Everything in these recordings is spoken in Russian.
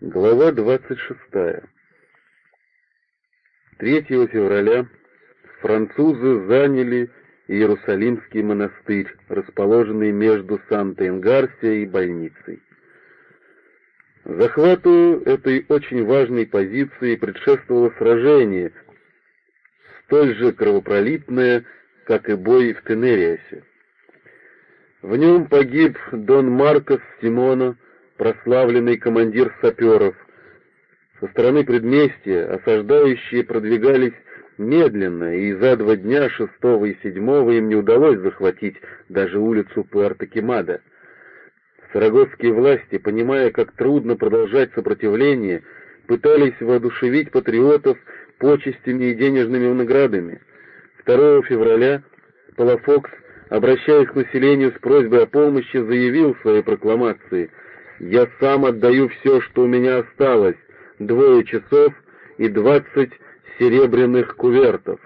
Глава 26. 3 февраля французы заняли Иерусалимский монастырь, расположенный между Санта-Ингарсия и больницей. Захвату этой очень важной позиции предшествовало сражение, столь же кровопролитное, как и бой в Тенериасе. В нем погиб Дон Маркос Симона, прославленный командир саперов. Со стороны предместья осаждающие продвигались медленно, и за два дня, шестого и седьмого, им не удалось захватить даже улицу Пуэрто-Кемада. Сарагосские власти, понимая, как трудно продолжать сопротивление, пытались воодушевить патриотов почестями и денежными наградами. 2 февраля Палафокс, обращаясь к населению с просьбой о помощи, заявил в своей прокламации — я сам отдаю все, что у меня осталось, двое часов и двадцать серебряных кувертов.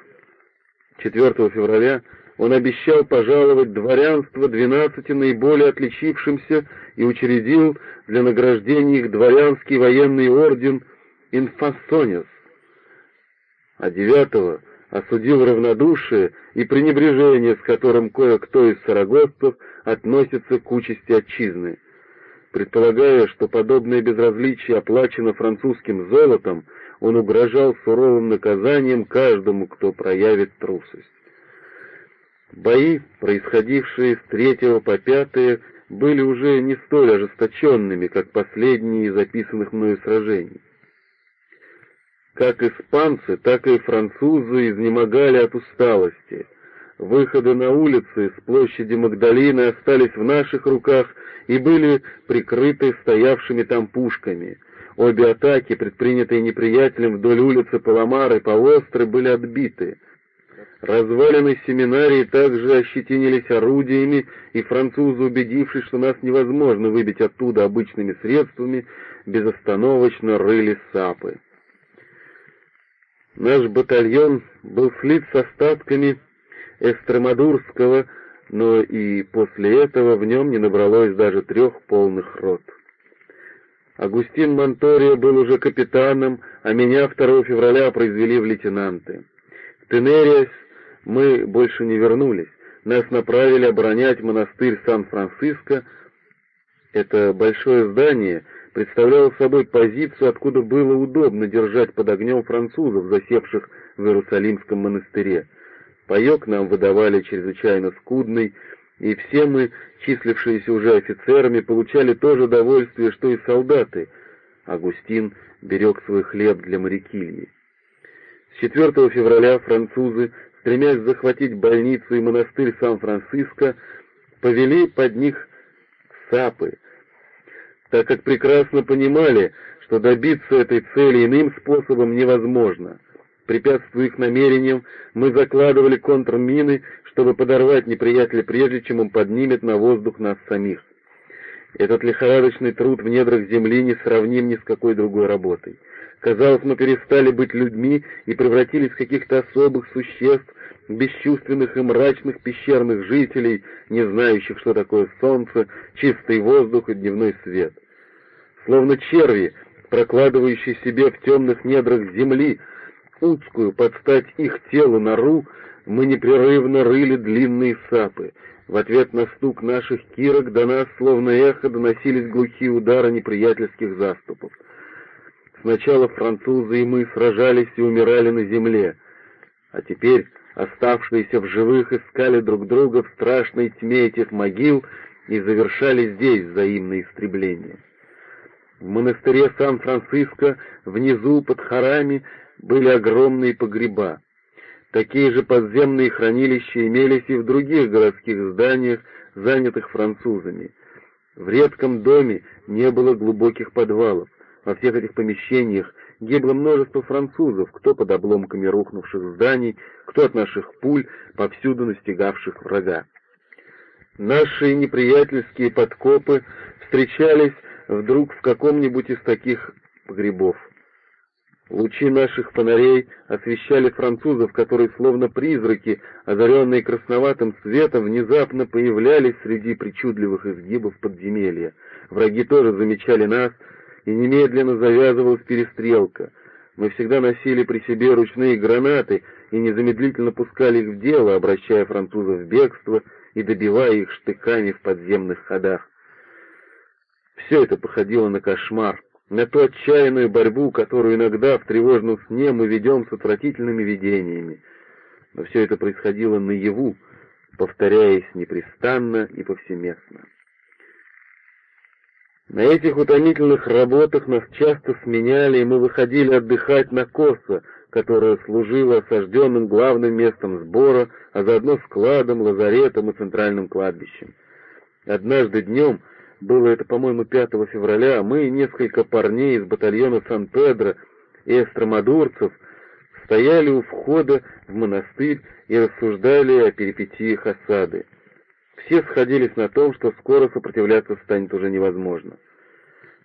4 февраля он обещал пожаловать дворянство двенадцати наиболее отличившимся и учредил для награждения их дворянский военный орден «Инфасонес». А 9 осудил равнодушие и пренебрежение, с которым кое-кто из сарагоссов относится к участи отчизны предполагая, что подобное безразличие оплачено французским золотом, он угрожал суровым наказанием каждому, кто проявит трусость. Бои, происходившие с третьего по пятое, были уже не столь ожесточенными, как последние из записанных мною сражений. Как испанцы, так и французы изнемогали от усталости — Выходы на улицы с площади Магдалины остались в наших руках и были прикрыты стоявшими там пушками. Обе атаки, предпринятые неприятелем вдоль улицы Паламары по остры, были отбиты. Развалины семинарии также ощетинились орудиями, и французы, убедившись, что нас невозможно выбить оттуда обычными средствами, безостановочно рыли сапы. Наш батальон был слит с остатками Эстремадурского, но и после этого в нем не набралось даже трех полных рот. Агустин Монторио был уже капитаном, а меня 2 февраля произвели в лейтенанты. В Тенериас мы больше не вернулись. Нас направили оборонять монастырь Сан-Франциско. Это большое здание представляло собой позицию, откуда было удобно держать под огнем французов, засевших в Иерусалимском монастыре. Паек нам выдавали чрезвычайно скудный, и все мы, числившиеся уже офицерами, получали то же довольствие, что и солдаты. Агустин берег свой хлеб для морякильни. С 4 февраля французы, стремясь захватить больницу и монастырь Сан-Франциско, повели под них сапы, так как прекрасно понимали, что добиться этой цели иным способом невозможно — Препятствуя их намерениям, мы закладывали контрмины, чтобы подорвать неприятеля прежде, чем он поднимет на воздух нас самих. Этот лихорадочный труд в недрах земли не сравним ни с какой другой работой. Казалось, мы перестали быть людьми и превратились в каких-то особых существ, бесчувственных и мрачных пещерных жителей, не знающих, что такое солнце, чистый воздух и дневной свет. Словно черви, прокладывающие себе в темных недрах земли узкую под стать их телу нору, мы непрерывно рыли длинные сапы. В ответ на стук наших кирок до нас, словно эхо, доносились глухие удары неприятельских заступов. Сначала французы и мы сражались и умирали на земле, а теперь оставшиеся в живых искали друг друга в страшной тьме этих могил и завершали здесь взаимное истребление. В монастыре Сан-Франциско, внизу под хорами, были огромные погреба. Такие же подземные хранилища имелись и в других городских зданиях, занятых французами. В редком доме не было глубоких подвалов. Во всех этих помещениях гибло множество французов, кто под обломками рухнувших зданий, кто от наших пуль, повсюду настигавших врага. Наши неприятельские подкопы встречались вдруг в каком-нибудь из таких погребов. Лучи наших фонарей освещали французов, которые, словно призраки, озаренные красноватым светом, внезапно появлялись среди причудливых изгибов подземелья. Враги тоже замечали нас и немедленно завязывалась перестрелка. Мы всегда носили при себе ручные гранаты и незамедлительно пускали их в дело, обращая французов в бегство и добивая их штыками в подземных ходах. Все это походило на кошмар, на ту отчаянную борьбу, которую иногда в тревожном сне мы ведем с отвратительными видениями. Но все это происходило наяву, повторяясь непрестанно и повсеместно. На этих утомительных работах нас часто сменяли, и мы выходили отдыхать на Косо, которое служило осажденным главным местом сбора, а заодно складом, лазаретом и центральным кладбищем. Однажды днем, было это, по-моему, 5 февраля, мы и несколько парней из батальона Сан-Педро и эстромадурцев стояли у входа в монастырь и рассуждали о перипетиях осады. Все сходились на том, что скоро сопротивляться станет уже невозможно.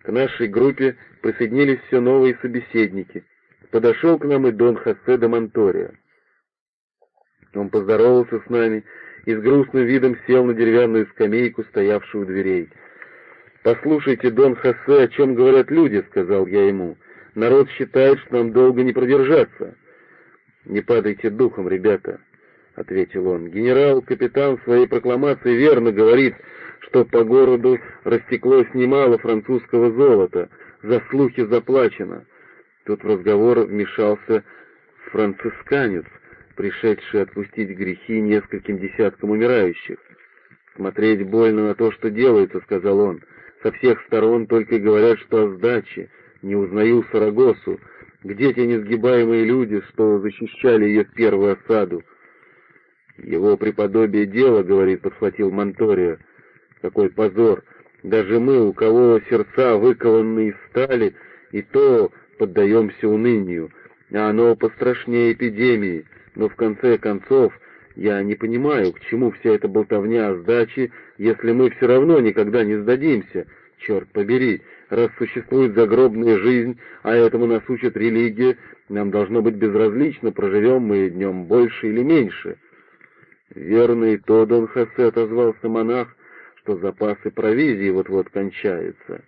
К нашей группе присоединились все новые собеседники. Подошел к нам и Дон Хосе де Монторио. Он поздоровался с нами и с грустным видом сел на деревянную скамейку, стоявшую у дверей. «Послушайте, Дон Хосе, о чем говорят люди», — сказал я ему. «Народ считает, что нам долго не продержаться». «Не падайте духом, ребята», — ответил он. «Генерал, капитан в своей прокламации верно говорит, что по городу растеклось немало французского золота, за слухи заплачено». Тут в разговор вмешался францисканец, пришедший отпустить грехи нескольким десяткам умирающих. «Смотреть больно на то, что делается», — сказал он. «Со всех сторон только говорят, что о сдаче. Не узнаю Сарагосу. Где те несгибаемые люди, что защищали ее в первую осаду? «Его преподобие дело, — говорит, — подхватил Монторио. Какой позор! Даже мы, у кого сердца выкованы из стали, и то поддаемся унынию, а оно пострашнее эпидемии. Но в конце концов, я не понимаю, к чему вся эта болтовня о сдаче, если мы все равно никогда не сдадимся. Черт побери, раз существует загробная жизнь, а этому нас учит религия, нам должно быть безразлично, проживем мы днем больше или меньше». «Верно и то, Дон Хосе», — отозвался монах, — «что запасы провизии вот-вот кончаются.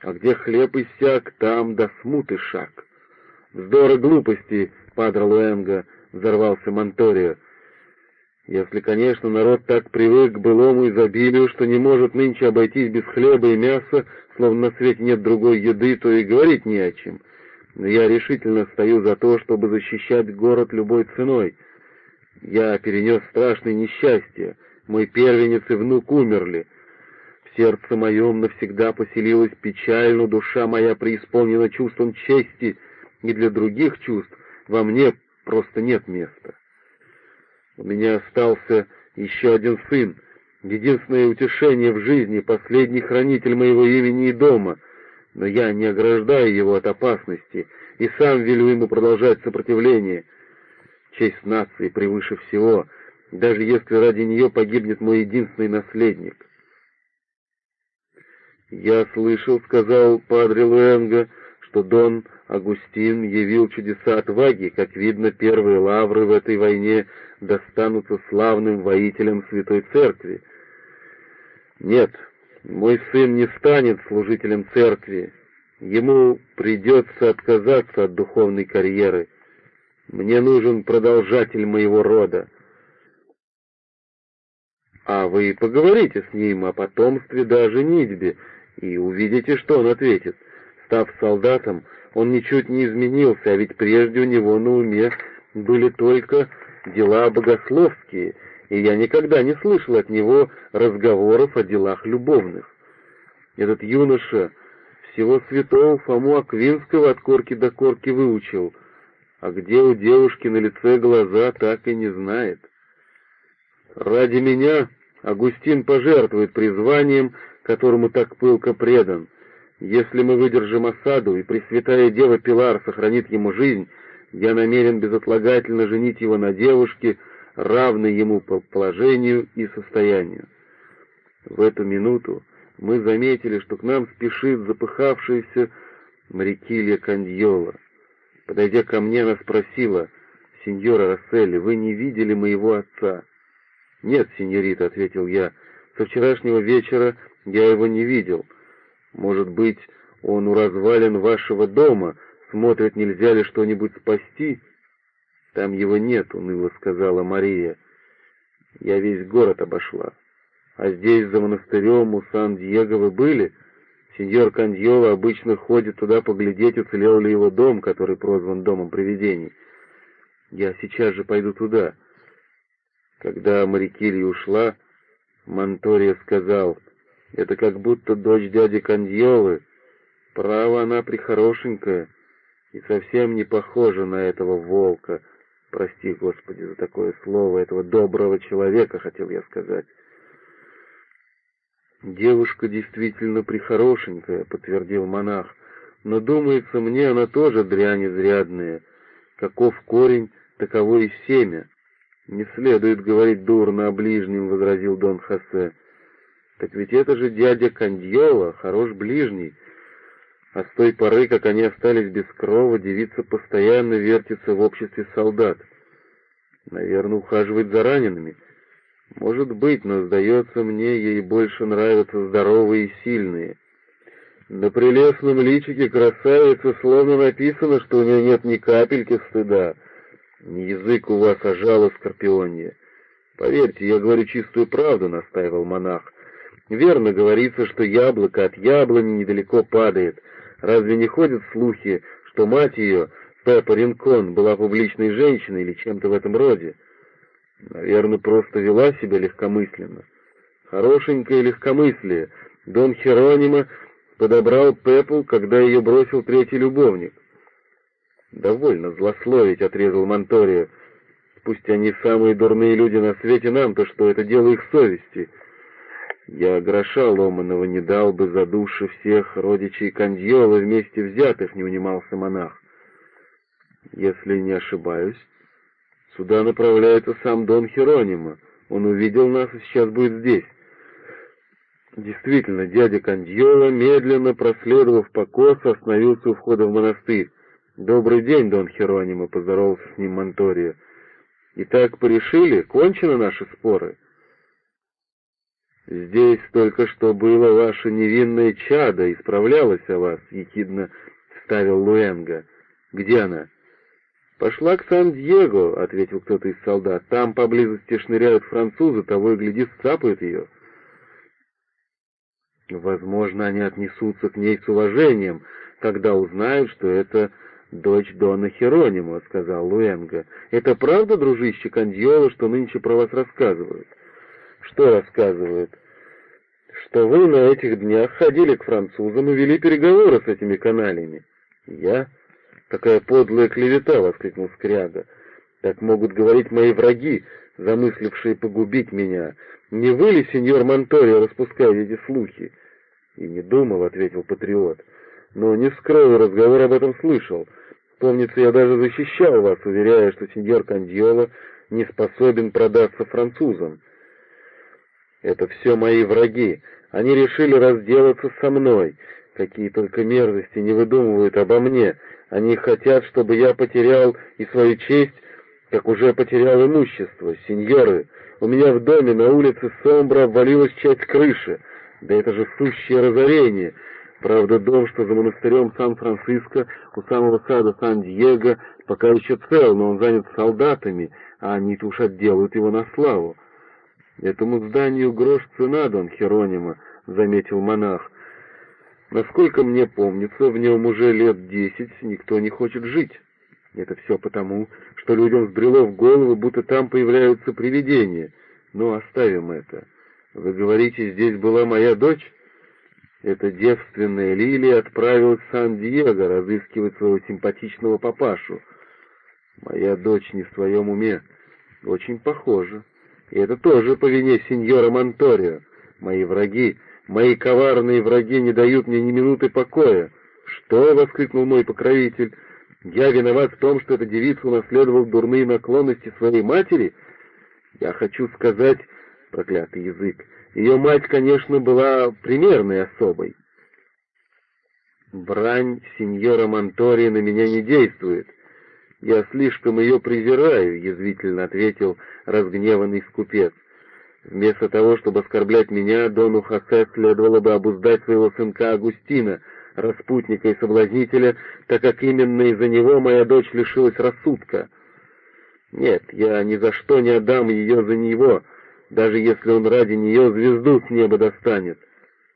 А где хлеб иссяк, там до смуты шаг». «Вздор и глупости, падре Луэнго», — взорвался Монторио. «Если, конечно, народ так привык к былому изобилию, что не может нынче обойтись без хлеба и мяса, словно на свете нет другой еды, то и говорить не о чем. Но я решительно стою за то, чтобы защищать город любой ценой». Я перенес страшное несчастье, мой первенец и внук умерли. В сердце моем навсегда поселилась печаль, но душа моя преисполнена чувством чести, и для других чувств во мне просто нет места. У меня остался еще один сын, единственное утешение в жизни, последний хранитель моего имени и дома, но я не ограждаю его от опасности и сам велю ему продолжать сопротивление — Честь нации превыше всего, даже если ради нее погибнет мой единственный наследник. «Я слышал, — сказал падре Луэнго, — что Дон Агустин явил чудеса отваги, как видно, первые лавры в этой войне достанутся славным воителям Святой Церкви. Нет, мой сын не станет служителем Церкви, ему придется отказаться от духовной карьеры, мне нужен продолжатель моего рода. А вы поговорите с ним о потомстве да о и увидите, что он ответит. Став солдатом, он ничуть не изменился, а ведь прежде у него на уме были только дела богословские, и я никогда не слышал от него разговоров о делах любовных. Этот юноша всего святого Фому Аквинского от корки до корки выучил — а где у девушки на лице глаза, так и не знает. Ради меня Агустин пожертвует призванием, которому так пылко предан. Если мы выдержим осаду, и Пресвятая Дева Пилар сохранит ему жизнь, я намерен безотлагательно женить его на девушке, равной ему по положению и состоянию. В эту минуту мы заметили, что к нам спешит запыхавшаяся Марикилья Кандьола. Подойдя ко мне, она спросила, «Сеньора Расселли, вы не видели моего отца?» «Нет, сеньорита», — ответил я, — «со вчерашнего вечера я его не видел. Может быть, Он у развалин вашего дома, смотрит, нельзя ли что-нибудь спасти. Там его нет, уныло сказала Мария. Я весь город обошла. А здесь, за монастырем, у Сан-Диего вы были? Сеньор Каньола обычно ходит туда поглядеть, уцелел ли его дом, который прозван домом привидений. Я сейчас же пойду туда. Когда Марикилья ушла, Монтория сказал, «Это как будто дочь дяди Каньолы. Право, она прихорошенькая и совсем не похожа на этого волка. Прости, Господи, за такое слово, этого доброго человека, хотел я сказать». «Девушка действительно прихорошенькая», — подтвердил монах, «но, думается мне, она тоже дрянь изрядная. Каков корень, таково и семя». «Не следует говорить дурно о ближнем», — возразил Дон Хосе. «Так ведь это же дядя Кандьола, хорош ближний. А с той поры, как они остались без крова, девица постоянно вертится в обществе солдат. Наверное, ухаживает за ранеными». Может быть, но, сдается мне, ей больше нравятся здоровые и сильные. На прелестном личике красавицы словно написано, что у нее нет ни капельки стыда. Язык у вас ожало, скорпионье. Поверьте, я говорю чистую правду, — настаивал монах. Верно говорится, что яблоко от яблони недалеко падает. Разве не ходят слухи, что мать ее, Пеппа Ринкон, была публичной женщиной или чем-то в этом роде? Наверное, просто вела себя легкомысленно. Хорошенькое легкомыслие. Дон Херонима подобрал Пеппу, когда ее бросил третий любовник. «Довольно злословить», — отрезал Монторио. «Пусть они самые дурные люди на свете нам-то, что это дело их совести». Я гроша ломаного не дал бы за души всех родичей Кандьола вместе взятых, не унимался монах. Если не ошибаюсь, Сюда направляется сам Дон Херонима. Он увидел нас и сейчас будет здесь. Действительно, дядя Кандьола, медленно проследовав по косу, остановился у входа в монастырь. «Добрый день, Дон Херонима», — поздоровался с ним Монторио. «Итак, порешили? Кончены наши споры?» «Здесь только что было ваше невинное чадо, и справлялось о вас», — ехидно вставил Луэнга. «Где она?» «Пошла к Сан-Диего», — ответил кто-то из солдат. «Там поблизости шныряют французы, того и гляди, сцапают ее». «Возможно, они отнесутся к ней с уважением, когда узнают, что это дочь Дона Херонима», — сказал Луэнга. «Это правда, дружище Кандьола, что нынче про вас рассказывают?» «Что рассказывают?» «Что вы на этих днях ходили к французам и вели переговоры с этими каналями». «Я?» «Какая подлая клевета!» — воскликнул Скряга. «Так могут говорить мои враги, замыслившие погубить меня. Не вы ли, сеньор Монторио, распускаете эти слухи?» «И не думал», — ответил патриот. «Но не скрою, разговор об этом слышал. Помнится, я даже защищал вас, уверяя, что сеньор Кандиола не способен продаться французам. Это все мои враги. Они решили разделаться со мной. Какие только мерзости не выдумывают обо мне. Они хотят, чтобы я потерял и свою честь, как уже потерял имущество. Сеньоры, у меня в доме на улице Сомбра обвалилась часть крыши. Да это же сущее разорение. Правда, дом, что за монастырем Сан-Франциско, у самого сада Сан-Диего, пока еще цел, но он занят солдатами, а они-то уж отделают его на славу. «Этому зданию грош цена, Дон Херонима», — заметил монах. Насколько мне помнится, в нем уже лет десять никто не хочет жить. Это все потому, что людям взбрело в голову, будто там появляются привидения. Но оставим это. Вы говорите, здесь была моя дочь? Эта девственная Лилия отправилась в Сан-Диего разыскивать своего симпатичного папашу. Моя дочь не в своем уме. Очень похоже. И это тоже по вине сеньора Монторио. Мои враги Мои коварные враги не дают мне ни минуты покоя. «Что?» — воскликнул мой покровитель. «Я виноват в том, что эта девица унаследовала дурные наклонности своей матери? Я хочу сказать, проклятый язык, ее мать, конечно, была примерной особой». «Брань сеньора Монтори на меня не действует. Я слишком ее презираю», — язвительно ответил разгневанный скупец. Вместо того, чтобы оскорблять меня, Дону Хосе следовало бы обуздать своего сынка Агустина, распутника и соблазнителя, так как именно из-за него моя дочь лишилась рассудка. Нет, я ни за что не отдам ее за него, даже если он ради нее звезду с неба достанет.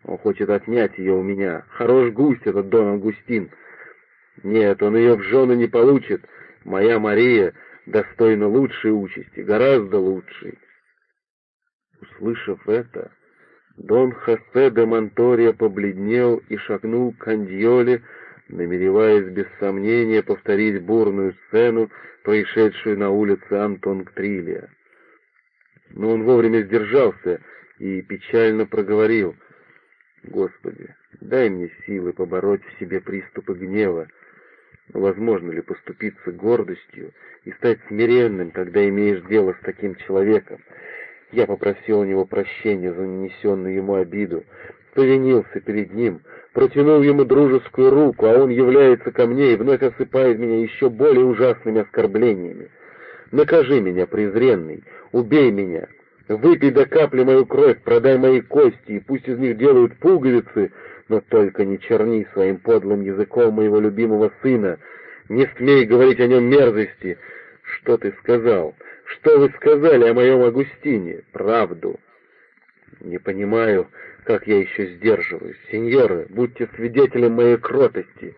Он хочет отнять ее у меня. Хорош гусь этот Дон Ангустин. Нет, он ее в жены не получит. Моя Мария достойна лучшей участи, гораздо лучшей. Услышав это, Дон Хосе де Монтория побледнел и шагнул к Андьоле, намереваясь без сомнения повторить бурную сцену, происшедшую на улице Антон-Ктрилия. Но он вовремя сдержался и печально проговорил, «Господи, дай мне силы побороть в себе приступы гнева. Возможно ли поступиться гордостью и стать смиренным, когда имеешь дело с таким человеком?» Я попросил у него прощения за нанесенную ему обиду, повинился перед ним, протянул ему дружескую руку, а он является ко мне и вновь осыпает меня еще более ужасными оскорблениями. Накажи меня, презренный, убей меня, выпей до капли мою кровь, продай мои кости, и пусть из них делают пуговицы, но только не черни своим подлым языком моего любимого сына, не смей говорить о нем мерзости. Что ты сказал? Что вы сказали о моем Агустине? Правду. Не понимаю, как я еще сдерживаюсь. Сеньоры, будьте свидетелем моей кротости.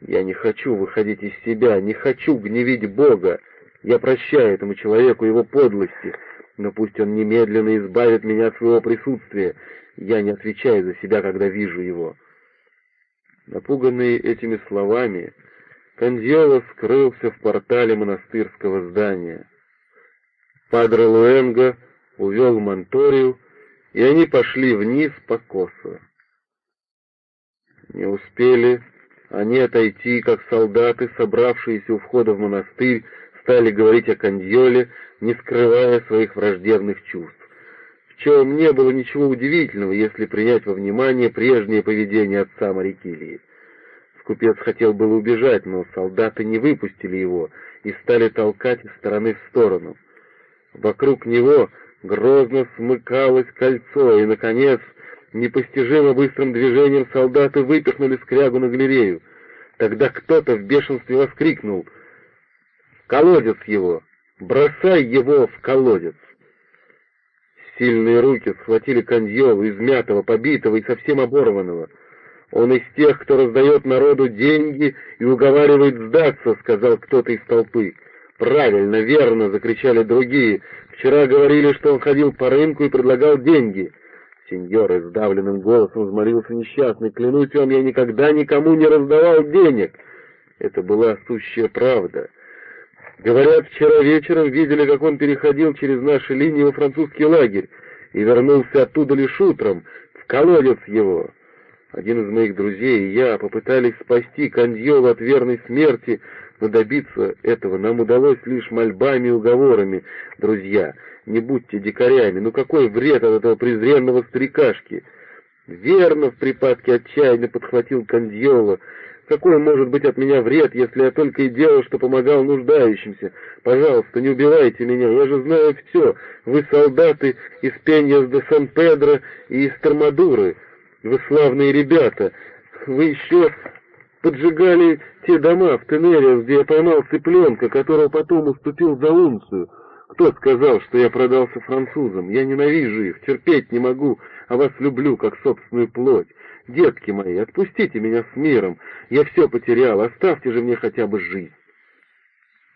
Я не хочу выходить из себя, не хочу гневить Бога. Я прощаю этому человеку его подлости, но пусть он немедленно избавит меня от своего присутствия. Я не отвечаю за себя, когда вижу его. Напуганный этими словами, Кандиола скрылся в портале монастырского здания. Падре Луэнго увел Монторию, и они пошли вниз по косу. Не успели они отойти, как солдаты, собравшиеся у входа в монастырь, стали говорить о Кандьоле, не скрывая своих враждебных чувств. В чем не было ничего удивительного, если принять во внимание прежнее поведение отца Марикилии. Купец хотел было убежать, но солдаты не выпустили его и стали толкать из стороны в сторону. Вокруг него грозно смыкалось кольцо, и, наконец, непостижимо быстрым движением солдаты выпихнули скрягу на галерею. Тогда кто-то в бешенстве воскликнул колодец его! Бросай его в колодец!» Сильные руки схватили Каньолу, измятого, побитого и совсем оборванного. «Он из тех, кто раздает народу деньги и уговаривает сдаться», — сказал кто-то из толпы. «Правильно, верно!» — закричали другие. «Вчера говорили, что он ходил по рынку и предлагал деньги». Сеньор издавленным голосом взмолился несчастный. «Клянусь вам, я никогда никому не раздавал денег!» Это была сущая правда. Говорят, вчера вечером видели, как он переходил через наши линии во французский лагерь и вернулся оттуда лишь утром, в колодец его. Один из моих друзей и я попытались спасти Кандьола от верной смерти, но добиться этого нам удалось лишь мольбами и уговорами. Друзья, не будьте дикарями, ну какой вред от этого презренного старикашки? Верно, в припадке отчаяния подхватил Кандьола. Какой может быть от меня вред, если я только и делал, что помогал нуждающимся? Пожалуйста, не убивайте меня, я же знаю все. Вы солдаты из Пеньяс де Сан-Педро и из Термадуры. Вы славные ребята. Вы еще поджигали те дома в Тенере, где я поймал цыпленка, которого потом уступил за унцию. Кто сказал, что я продался французам? Я ненавижу их, терпеть не могу, а вас люблю, как собственную плоть. Детки мои, отпустите меня с миром. Я все потерял, оставьте же мне хотя бы жизнь.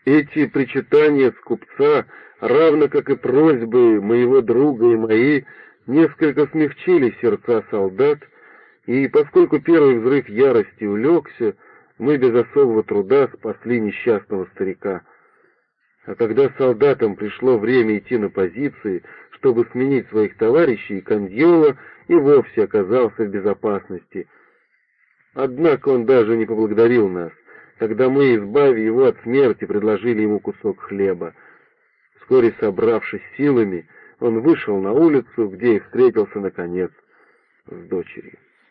Эти причитания с купца, равно как и просьбы моего друга и мои, несколько смягчили сердца солдат, и поскольку первый взрыв ярости улегся, мы без особого труда спасли несчастного старика. А когда солдатам пришло время идти на позиции, чтобы сменить своих товарищей, Кандьола и вовсе оказался в безопасности. Однако он даже не поблагодарил нас, когда мы, избавив его от смерти, предложили ему кусок хлеба. Вскоре, собравшись силами, он вышел на улицу, где и встретился, наконец, с дочерью.